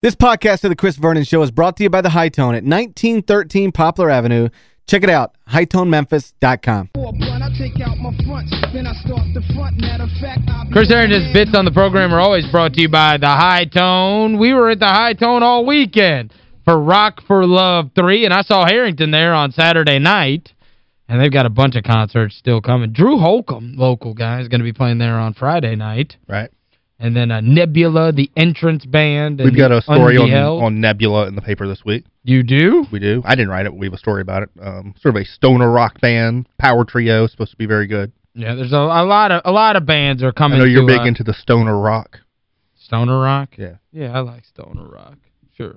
This podcast of the Chris Vernon Show is brought to you by The High Tone at 1913 Poplar Avenue. Check it out, hightonememphis.com. Chris Harrington's bits on the program are always brought to you by The High Tone. We were at The High Tone all weekend for Rock for Love 3, and I saw Harrington there on Saturday night. And they've got a bunch of concerts still coming. Drew Holcomb, local guy, is going to be playing there on Friday night. Right. And then uh, Nebula, the entrance band. We've got a story on, on Nebula in the paper this week. You do? We do. I didn't write it. We have a story about it. Um, sort of a stoner rock band, power trio, supposed to be very good. Yeah, there's a, a lot of a lot of bands are coming I know you're to, big uh, into the stoner rock. Stoner rock? Yeah. Yeah, I like stoner rock. Sure.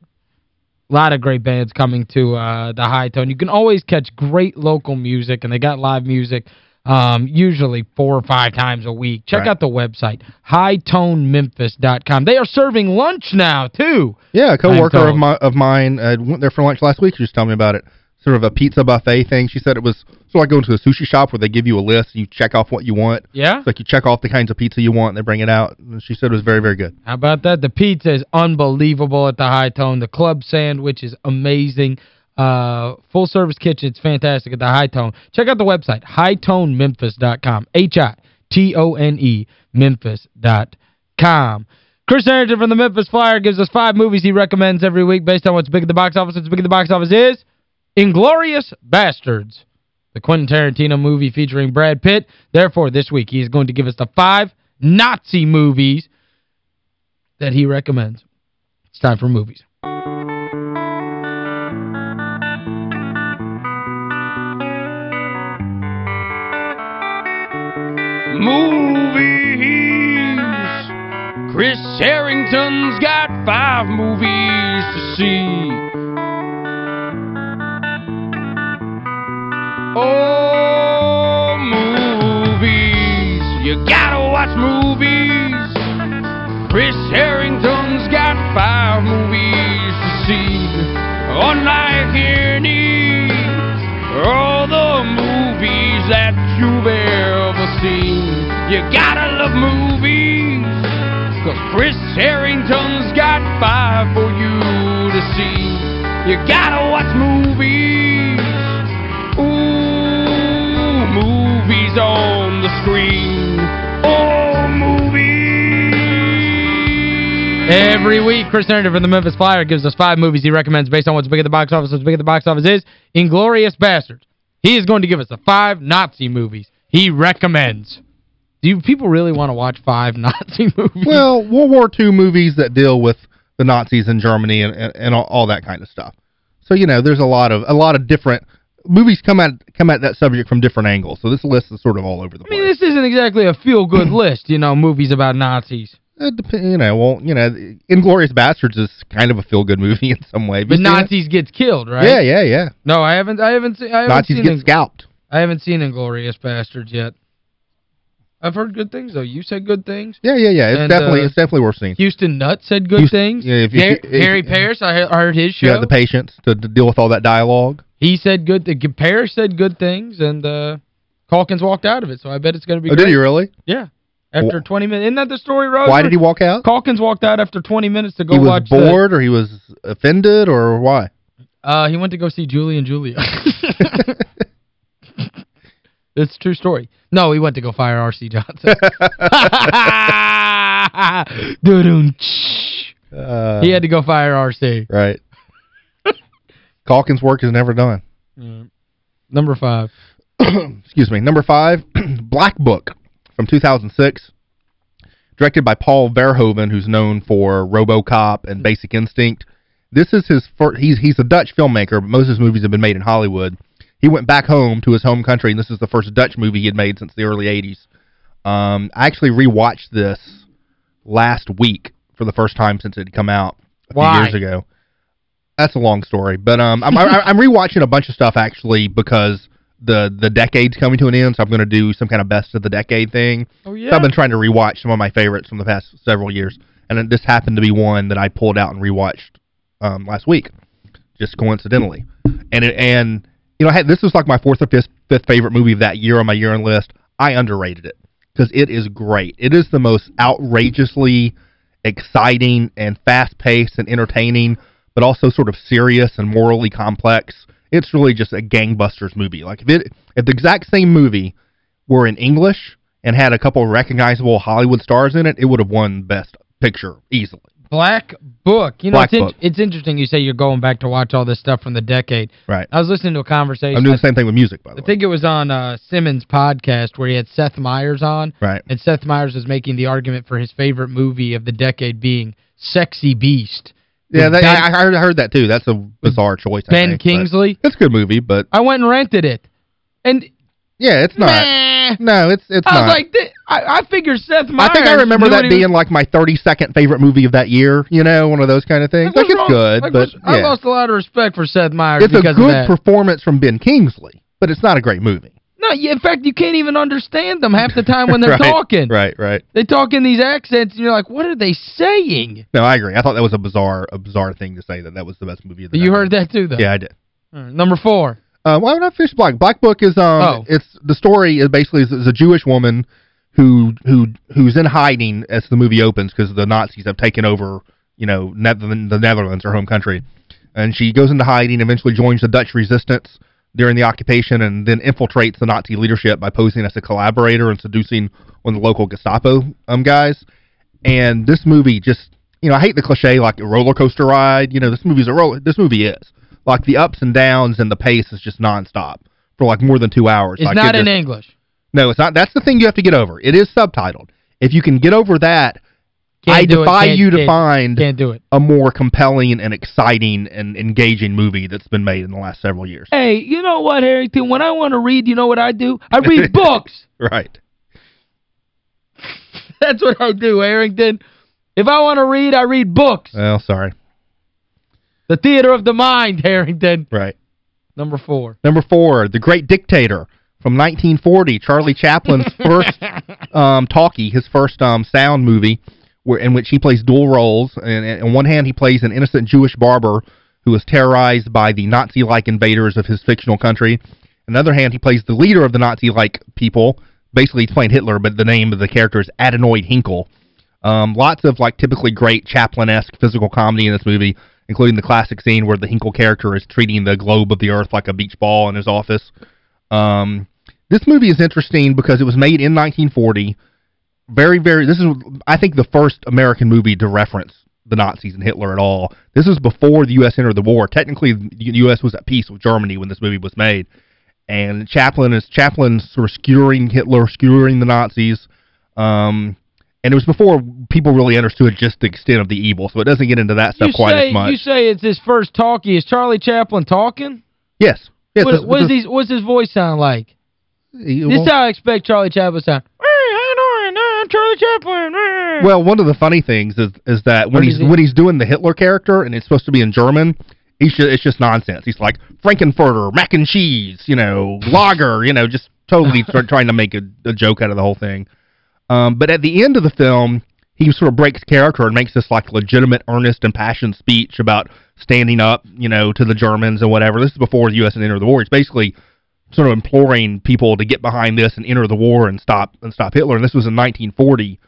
A lot of great bands coming to uh, the High Tone. You can always catch great local music, and they got live music um, usually four or five times a week. Check right. out the website, hightonememphis.com. They are serving lunch now, too. Yeah, a coworker of, my, of mine uh, went there for lunch last week. She was telling me about it. Sort of a pizza buffet thing. She said it was sort of like going to a sushi shop where they give you a list, you check off what you want. Yeah? It's like you check off the kinds of pizza you want, and they bring it out. And she said it was very, very good. How about that? The pizza is unbelievable at the High Tone. The club sandwich is amazing. Uh, full-service kitchen. It's fantastic at the High Tone. Check out the website, hightonememphis.com. H-I-T-O-N-E, memphis.com. Chris Harrington from the Memphis Flyer gives us five movies he recommends every week based on what's big at the box office. What's big at the box office is Inglourious Basterds, the Quentin Tarantino movie featuring Brad Pitt. Therefore, this week he is going to give us the five Nazi movies that he recommends. It's time for movies. Movies. Chris Harrington's got five movies to see. Oh, movies. You gotta watch movies. Chris Harrington's got five movies to see. Unlike any all the movies that. You gotta love movies, cause Chris Harrington's got five for you to see. You gotta watch movies, ooh, movies on the screen. Oh, movies. Every week, Chris Harrington from the Memphis Flyer gives us five movies he recommends based on what's big at the box office. What's big at the box office is Inglourious Basterds. He is going to give us the five Nazi movies he recommends. Do you, people really want to watch five Nazi movies? Well, World War II movies that deal with the Nazis in Germany and, and, and all, all, that kind of stuff. So, you know, there's a lot of a lot of different movies come at come at that subject from different angles. So this list is sort of all over the place. I mean, this isn't exactly a feel-good list, you know, movies about Nazis. It depends, you know, well, you know, Inglourious Basterds is kind of a feel-good movie in some way. But Nazis it? gets killed, right? Yeah, yeah, yeah. No, I haven't I haven't, seen, I haven't Nazis seen get scalped. I haven't seen Inglourious Basterds yet. I've heard good things, though. You said good things. Yeah, yeah, yeah. It's and, definitely uh, it's definitely worth seeing. Houston Nutt said good Houston, things. Yeah, if you, Gary, if, Gary Parrish, I heard his show. You the patience to, to, deal with all that dialogue. He said good Parrish said good things, and uh, Calkins walked out of it, so I bet it's going to be oh, great. did he really? Yeah. After well, 20 minutes. Isn't that the story, Rose? Why did he walk out? Calkins walked out after 20 minutes to go watch He was bored or he was offended or why? Uh, he went to go see Julie and Julia. It's a true story. No, he went to go fire R.C. Johnson. uh, he had to go fire R.C. Right. Calkins' work is never done. Mm. Number five. Excuse me. Number five, Black Book from 2006. Directed by Paul Verhoeven, who's known for RoboCop and Basic Instinct. This is his first, he's, he's a Dutch filmmaker, but most of his movies have been made in Hollywood. He went back home to his home country, and this is the first Dutch movie he had made since the early 80s. Um, I actually rewatched this last week for the first time since it had come out a Why? few years ago. That's a long story. But um, I'm, I'm rewatching a bunch of stuff, actually, because the the decade's coming to an end, so I'm going to do some kind of best of the decade thing. Oh, yeah? So I've been trying to rewatch some of my favorites from the past several years. And this happened to be one that I pulled out and rewatched um, last week, just coincidentally. And it, and you know, this was like my fourth or fifth, fifth favorite movie of that year on my year-end list. I underrated it because it is great. It is the most outrageously exciting and fast-paced and entertaining, but also sort of serious and morally complex. It's really just a gangbusters movie. Like if it if the exact same movie were in English and had a couple recognizable Hollywood stars in it, it would have won Best Picture easily. Black Book. You know, Black it's, Book. it's interesting you say you're going back to watch all this stuff from the decade. Right. I was listening to a conversation. I'm doing the same thing with music, by the I way. I think it was on uh, Simmons' podcast where he had Seth Meyers on. Right. And Seth Meyers was making the argument for his favorite movie of the decade being Sexy Beast. Yeah, that, Ben- I, I heard, I heard that too. That's a bizarre choice. Ben think, Kingsley. It's a good movie, but I went and rented it. And yeah, it's not. No, it's it's I not. was like, I, I figure Seth Meyers... I think I remember that he was- being like my 32nd favorite movie of that year, you know, one of those kind of things. Like, Like, it's good, Like, but what's- I lost a lot of respect for Seth Meyers It's a good performance from Ben Kingsley, but it's not a great movie. No, in fact, you can't even understand them half the time when they're right, talking. Right, right. They talk in these accents, and you're like, what are they saying? No, I agree. I thought that was a bizarre a bizarre thing to say that that was the best movie of the year. You heard that too, though? Yeah, I did. Right, number four. Uh, why would I finish Black? Black Book is um, Oh. it's the story is basically is, is a Jewish woman who who who's in hiding as the movie opens because the Nazis have taken over, you know, ne the Netherlands, her home country, and she goes into hiding. Eventually joins the Dutch resistance during the occupation, and then infiltrates the Nazi leadership by posing as a collaborator and seducing one of the local Gestapo um guys. And this movie just, you know, I hate the cliche like a roller coaster ride. You know, this movie's a roller. This movie is like the ups and downs and the pace is just nonstop for like more than two hours. It's Like, not it in English. No, it's not. That's the thing you have to get over. It is subtitled. If you can get over that, Can't I defy you to can't- find Can't do it. a more compelling and exciting and engaging movie that's been made in the last several years. Hey, you know what, Harrington? When I want to read, you know what I do? I read books. Right. That's what I do, Harrington. If I want to read, I read books. Well, sorry. The theater of the mind, Harrington. Right. Number four. Number four, The Great Dictator from 1940, Charlie Chaplin's first um, talkie, his first um, sound movie, where in which he plays dual roles. And, and on one hand, he plays an innocent Jewish barber who is terrorized by the Nazi-like invaders of his fictional country. On the other hand, he plays the leader of the Nazi-like people. Basically, he's playing Hitler, but the name of the character is Adenoid Hynkel. Um, lots of like typically great Chaplin-esque physical comedy in this movie, including the classic scene where the Hynkel character is treating the globe of the earth like a beach ball in his office. Um, this movie is interesting because it was made in 1940. Very, very, this is, I think, the first American movie to reference the Nazis and Hitler at all. This was before the U.S. entered the war. Technically, the U.S. was at peace with Germany when this movie was made. And Chaplin is Chaplin sort of skewering Hitler, skewering the Nazis. Um, and it was before people really understood just the extent of the evil, so it doesn't get into that stuff You quite say, as much. you say it's his first talkie. Is Charlie Chaplin talking? yes. yes what, this- what, is this- what's his voice sound like? He- This is how I expect Charlie Chaplin to sound. Hey, how you? I'm Charlie Chaplin. Uh." Well, one of the funny things is is that when he's he? when he's doing the Hitler character and it's supposed to be in German, he's just, it's just nonsense. He's like Frankenfurter, mac and cheese, you know, lager, you know, just totally trying to make a, a joke out of the whole thing. Um, but at the end of the film, he sort of breaks character and makes this like legitimate, earnest, and passionate speech about standing up, you know, to the Germans and whatever. This is before the U.S. had entered the war. He's basically sort of imploring people to get behind this and enter the war and stop and stop Hitler. And this was in 1940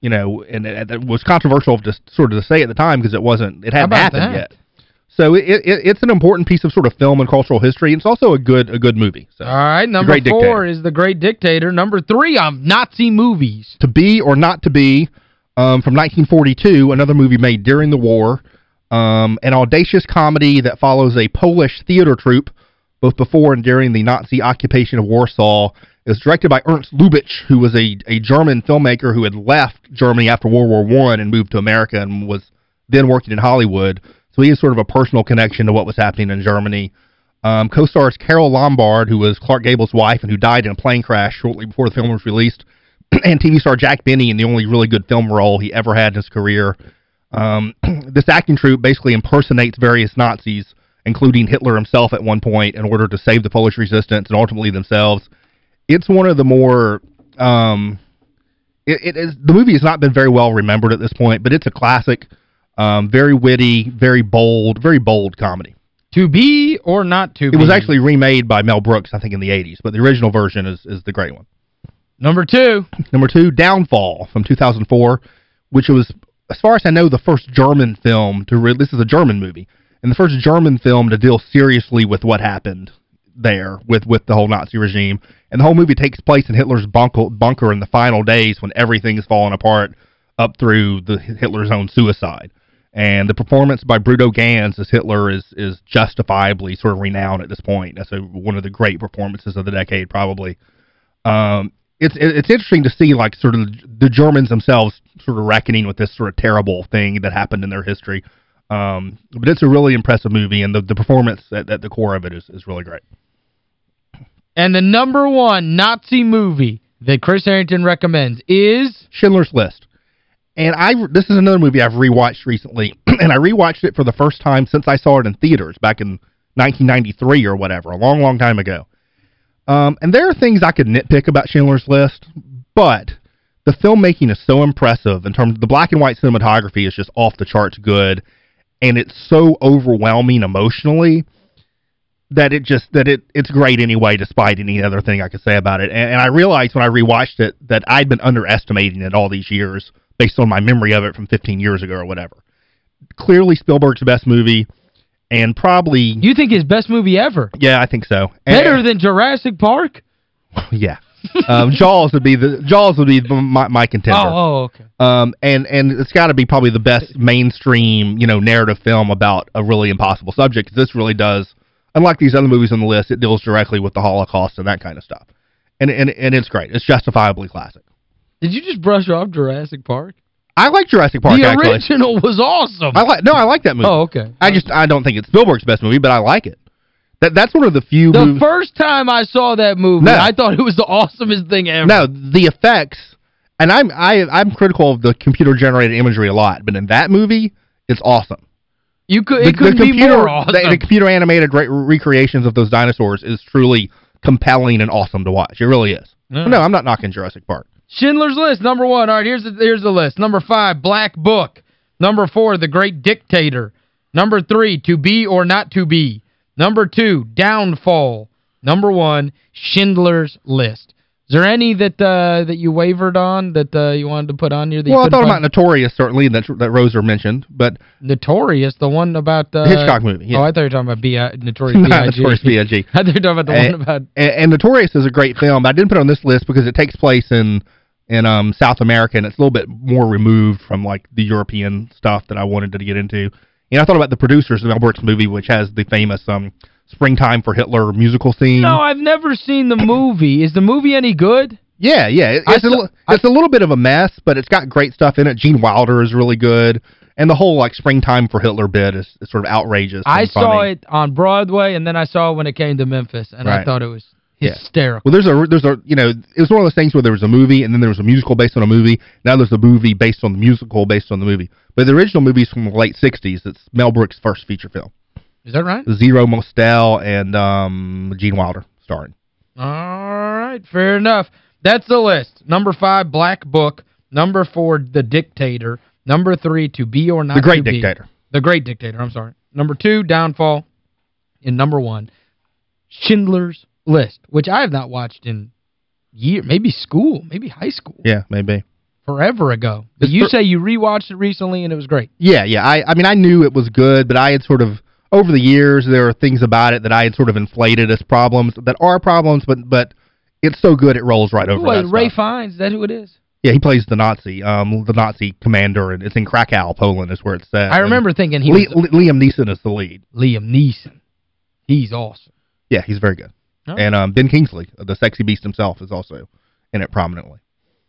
you know, and it, it was controversial to sort of to say at the time because it wasn't, it hadn't happened that? yet. So it, it it's an important piece of sort of film and cultural history. It's also a good a good movie. So All right, number four Dictator. is The Great Dictator. Number three on Nazi movies. To Be or Not to Be um, from 1942, another movie made during the war, um, an audacious comedy that follows a Polish theater troupe both before and during the Nazi occupation of Warsaw. It was directed by Ernst Lubitsch, who was a, a German filmmaker who had left Germany after World War One and moved to America and was then working in Hollywood. So he has sort of a personal connection to what was happening in Germany. Um, co-stars Carole Lombard, who was Clark Gable's wife and who died in a plane crash shortly before the film was released, and TV star Jack Benny in the only really good film role he ever had in his career. Um, this acting troupe basically impersonates various Nazis, including Hitler himself at one point, in order to save the Polish resistance and ultimately themselves. It's one of the more... Um, it, it is The movie has not been very well remembered at this point, but it's a classic, um, very witty, very bold, very bold comedy. To be or not to be? It was actually remade by Mel Brooks, I think, in the 80s, but the original version is, is the great one. Number two. Number two, Downfall from 2004, which was as far as I know, the first German film to re this is a German movie, and the first German film to deal seriously with what happened there with with the whole Nazi regime. And the whole movie takes place in Hitler's bunker, bunker in the final days when everything is falling apart up through the Hitler's own suicide. And the performance by Bruno Ganz as Hitler is is justifiably sort of renowned at this point. That's a, one of the great performances of the decade, probably. Um, it's it's interesting to see like sort of the Germans themselves sort of reckoning with this sort of terrible thing that happened in their history. Um, but it's a really impressive movie, and the, the performance at, at the core of it is, is really great. And the number one Nazi movie that Chris Harrington recommends is... Schindler's List. And I this is another movie I've rewatched recently, and I rewatched it for the first time since I saw it in theaters back in 1993 or whatever, a long, long time ago. Um, and there are things I could nitpick about Schindler's List, but the filmmaking is so impressive in terms of the black and white cinematography is just off the charts good, and it's so overwhelming emotionally that it just that it it's great anyway despite any other thing I could say about it. And, and I realized when I rewatched it that I'd been underestimating it all these years based on my memory of it from 15 years ago or whatever. Clearly Spielberg's best movie and probably You think his best movie ever? Yeah, I think so. Better and, than Jurassic Park? yeah. Um, Jaws would be the Jaws would be my my contender. Oh, oh okay. Um and and it's got to be probably the best mainstream, you know, narrative film about a really impossible subject this really does unlike these other movies on the list, it deals directly with the Holocaust and that kind of stuff. And and and it's great. It's justifiably classic. Did you just brush off Jurassic Park? I like Jurassic Park, The actually. original was awesome. I like No, I like that movie. Oh, okay. I just I don't think it's Spielberg's best movie, but I like it. That That's one of the few The movies... first time I saw that movie, No. I thought it was the awesomest thing ever. No, the effects, and I'm I, I'm critical of the computer-generated imagery a lot, but in that movie, it's awesome. You could The, it couldn't the be computer, more awesome. The, the computer-animated re recreations of those dinosaurs is truly compelling and awesome to watch. It really is. Yeah. No, I'm not knocking Jurassic Park. Schindler's List, number one. All right, here's the, here's the list. Number five, Black Book. Number four, The Great Dictator. Number three, To Be or Not To Be. Number two, Downfall. Number one, Schindler's List. Is there any that uh, that you wavered on that uh, you wanted to put on here? Well, I thought about Notorious, certainly, that, that Roser mentioned, but? Notorious, the one about... Uh, Hitchcock movie, yeah. Oh, I thought you were talking about B I, Notorious not B.I.G. Notorious B.I.G. I thought you were talking about the And- one about... And, and Notorious is a great film, but I didn't put it on this list because it takes place in in um South America, and it's a little bit more removed from, like, the European stuff that I wanted to get into. And I thought about The Producers, of Brooks movie, which has the famous um Springtime for Hitler musical scene. No, I've never seen the movie. Is the movie any good? Yeah, yeah. It's, a, saw- li- it's a little bit of a mess, but it's got great stuff in it. Gene Wilder is really good. And the whole, like, Springtime for Hitler bit is, is sort of outrageous I saw funny. it on Broadway, and then I saw it when it came to Memphis, and I thought it was Yeah. hysterical. Well, there's a, there's a, you know, it was one of those things where there was a movie, and then there was a musical based on a movie. Now there's a movie based on the musical based on the movie. But the original movie is from the late 60s. It's Mel Brooks' first feature film. Is that right? Zero Mostel and um, Gene Wilder starring. All right, fair enough. That's the list. Number five, Black Book. Number four, The Dictator. Number three, To Be or Not The Great to Be. Dictator. The Great Dictator, I'm sorry. Number two, Downfall. And number one, Schindler's List, which I have not watched in year, maybe school, maybe high school, Yeah, maybe. forever ago. But It's you say you rewatched it recently and it was great. Yeah, yeah. I I mean, I knew it was good, but I had sort of, over the years, there are things about it that I had sort of inflated as problems that are problems, but but it's so good it rolls right over Ray stuff. Fiennes, is that who it is? Yeah, he plays the Nazi, um, the Nazi commander, and it's in Krakow, Poland is where it's set. I remember thinking he And was Le- Le- Liam Neeson is the lead. Liam Neeson. He's awesome. Yeah, he's very good. Oh. And um, Ben Kingsley, the sexy beast himself, is also in it prominently.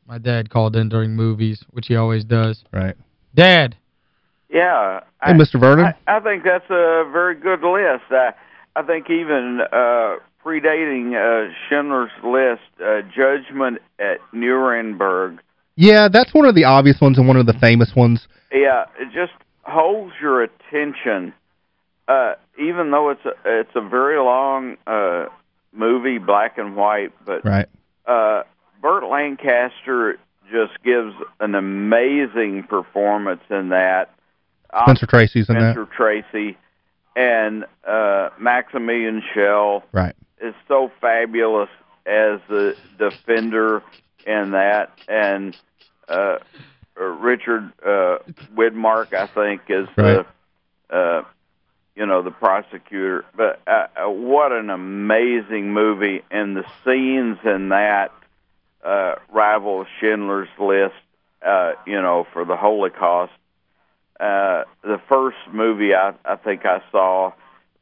My dad called in during movies, which he always does. Right. Dad, Yeah. Hey, I, Mr. Vernon. I, I think that's a very good list. I, I think even uh, predating uh, Schindler's List, uh, Judgment at Nuremberg, yeah, that's one of the obvious ones and one of the famous ones. yeah, it just holds your attention. Uh, even though it's a, it's a very long uh, movie, black and white, but Right. uh, Burt Lancaster just gives an amazing performance in that. Spencer Tracy's in that. Spencer Tracy and uh, Maximilian Schell Right. is so fabulous as the defender in that, and uh, uh, Richard uh, Widmark, I think, is Right. the uh, you know the prosecutor. But uh, uh, what an amazing movie, and the scenes in that uh, rival Schindler's List. Uh, you know, for the Holocaust. Uh, the first movie I, I think I saw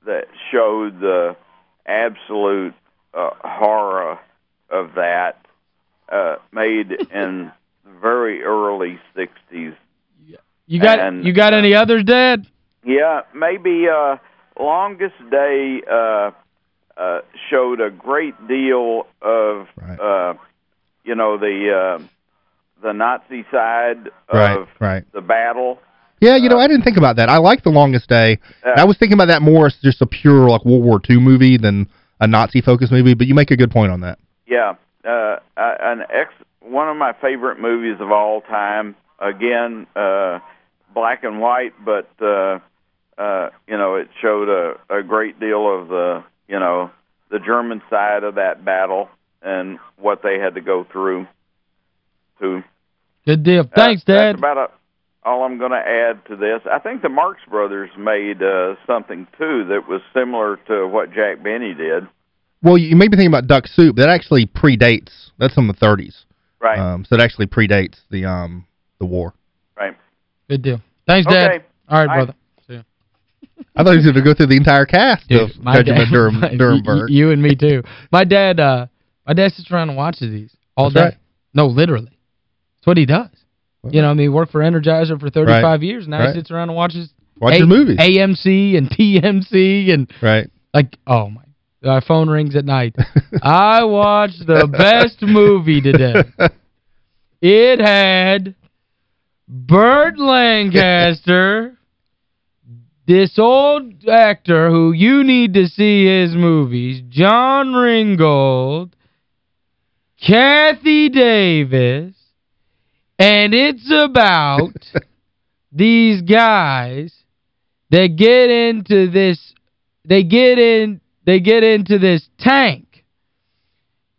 that showed the absolute uh, horror of that, uh, made in the very early '60s. You got And- you got any others, Dad? Yeah, maybe uh Longest Day uh uh showed a great deal of Right. uh you know the uh the Nazi side Right, of right. the battle. Yeah, you know, I didn't think about that. I like The Longest Day. I was thinking about that more as just a pure like World War II movie than a Nazi-focused movie, but you make a good point on that. Yeah, uh, uh, an ex one of my favorite movies of all time. Again, uh, black and white, but uh, uh, you know it showed a, a great deal of the you know the German side of that battle and what they had to go through. To Good deal. uh, Thanks, Dad. That's about a, all I'm going to add to this. I think the Marx Brothers made uh, something too that was similar to what Jack Benny did. Well, you may be thinking about Duck Soup. That actually predates. That's from the 30s. Right. Um, so it actually predates the um the war. right. Good deal. Thanks, Dad. Okay. All right, brother. I thought he was going to go through the entire cast Dude, of Judgment dad, Durham, my- Nuremberg. You, you and me too. My dad uh my dad sits around and watches these all That's day. right. No, literally. That's what he does. You know, I mean, he worked for Energizer for 35 Right. years. Now Right. he sits around and watches Watch A- movies. AMC and TMC and right. like oh my my phone rings at night. I watched the best movie today. It had Burt Lancaster, this old actor who you need to see his movies, John Ringgold, Kathy Davis, and it's about these guys that get into this they get in they get into this tank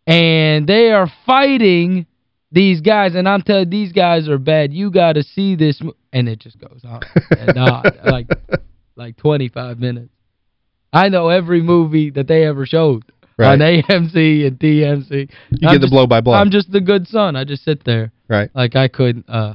and they are fighting these guys and I'm telling these guys are bad. You got to see this and it just goes on and on like like 25 minutes. I know every movie that they ever showed Right. on AMC and TMC. You I'm get the blow by blow. I'm just the good son. I just sit there right. like I couldn't uh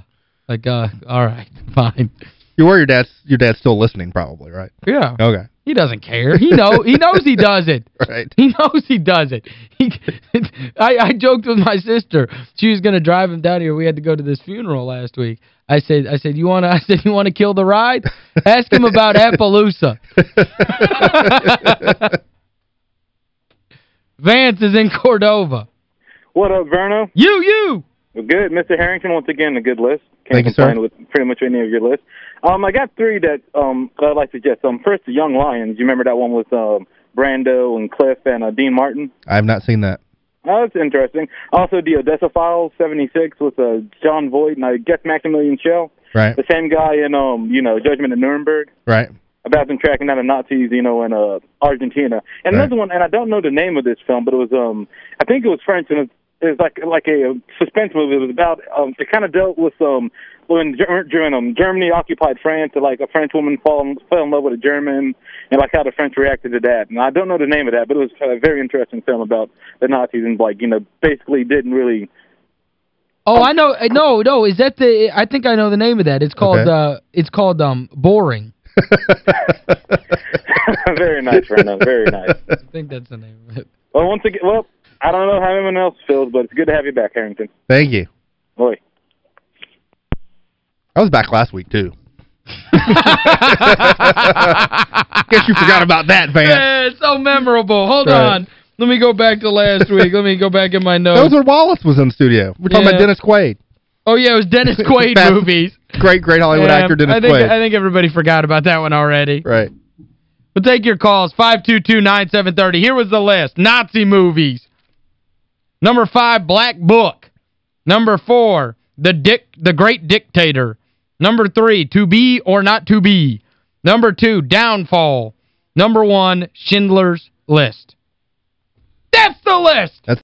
like uh all right, fine. You were your dad's your dad's still listening probably, right? Yeah. Okay. He doesn't care. He know he knows he does it. Right. He knows he does it. He, I, I joked with my sister. She was going to drive him down here. We had to go to this funeral last week. I said, I said, you want to I said, you want to kill the ride? Ask him about Appaloosa. Vance is in Cordova. What up, Verno? You, you! Well, good. Mr. Harrington, once again, a good list. Can't Thank you, sir. complain with pretty much any of your lists. Um, I got three that um I'd like to suggest. Um, first, The Young Lions. You remember that one with um Brando and Clift and uh, Dean Martin? I have not seen that. Oh, that's interesting. Also, The Odessa Files, 76, with uh, Jon Voight and I guess Maximilian Schell. Right. The same guy in, um, you know, Judgment of Nuremberg. Right. about them tracking down the Nazis, you know, in uh, Argentina. And Right. another one, and I don't know the name of this film, but it was um, I think it was French, and it it was like like a, uh suspense movie. It was about um, it kind of dealt with um, when during um, Germany occupied France, and like a French woman fall in, fell in love with a German, and like how the French reacted to that. And I don't know the name of that, but it was a very interesting film about the Nazis and like you know basically didn't really. Oh, I know. uh, No, no, is that the I think I know the name of that. It's called Okay. uh it's called um Boring. very nice, Brandon. Very nice. I think that's the name of it. Well, once again, well, I don't know how everyone else feels, but it's good to have you back, Harrington. Thank you. Boy. I was back last week, too. Guess you forgot about that, Vance. Yeah, it's so memorable. Hold Right. on. Let me go back to last week. Let me go back in my That notes. was when Wallace was in the studio. We're talking Yeah. about Dennis Quaid. Oh, yeah, it was Dennis Quaid movies. Great, great Hollywood Yeah, actor Dennis I think, Quaid. I think everybody forgot about that one already. right. We'll take your calls, 522-9730. Here was the list. Nazi movies. Number five, Black Book. Number four, The Dick, The Great Dictator. Number three, To Be or Not To Be. Number two, Downfall. Number one, Schindler's List. That's the list! That's